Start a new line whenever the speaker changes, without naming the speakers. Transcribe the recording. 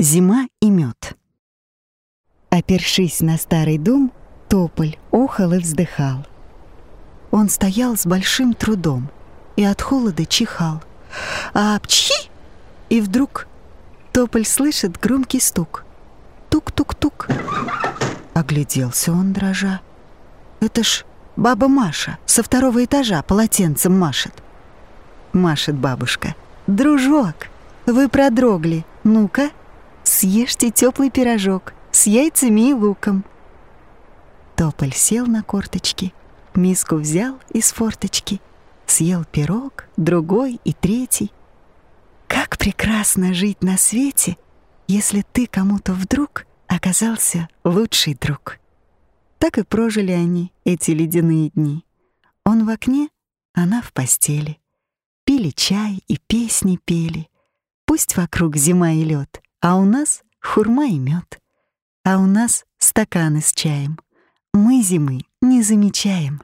Зима и мед. Опершись на старый дом, тополь охал и вздыхал. Он стоял с большим трудом и от холода чихал. А пчхи! И вдруг тополь слышит громкий стук. Тук-тук-тук. Огляделся он, дрожа. Это ж баба Маша со второго этажа полотенцем машет. Машет бабушка. «Дружок, вы продрогли. Ну-ка, Съешьте теплый пирожок с яйцами и луком. Тополь сел на корточки, миску взял из форточки, съел пирог, другой и третий. Как прекрасно жить на свете, если ты кому-то вдруг оказался лучший друг. Так и прожили они эти ледяные дни. Он в окне, она в постели. Пили чай и песни пели. Пусть вокруг зима и лед, а у нас хурма и мед. А у нас стаканы с чаем. Мы зимы не замечаем.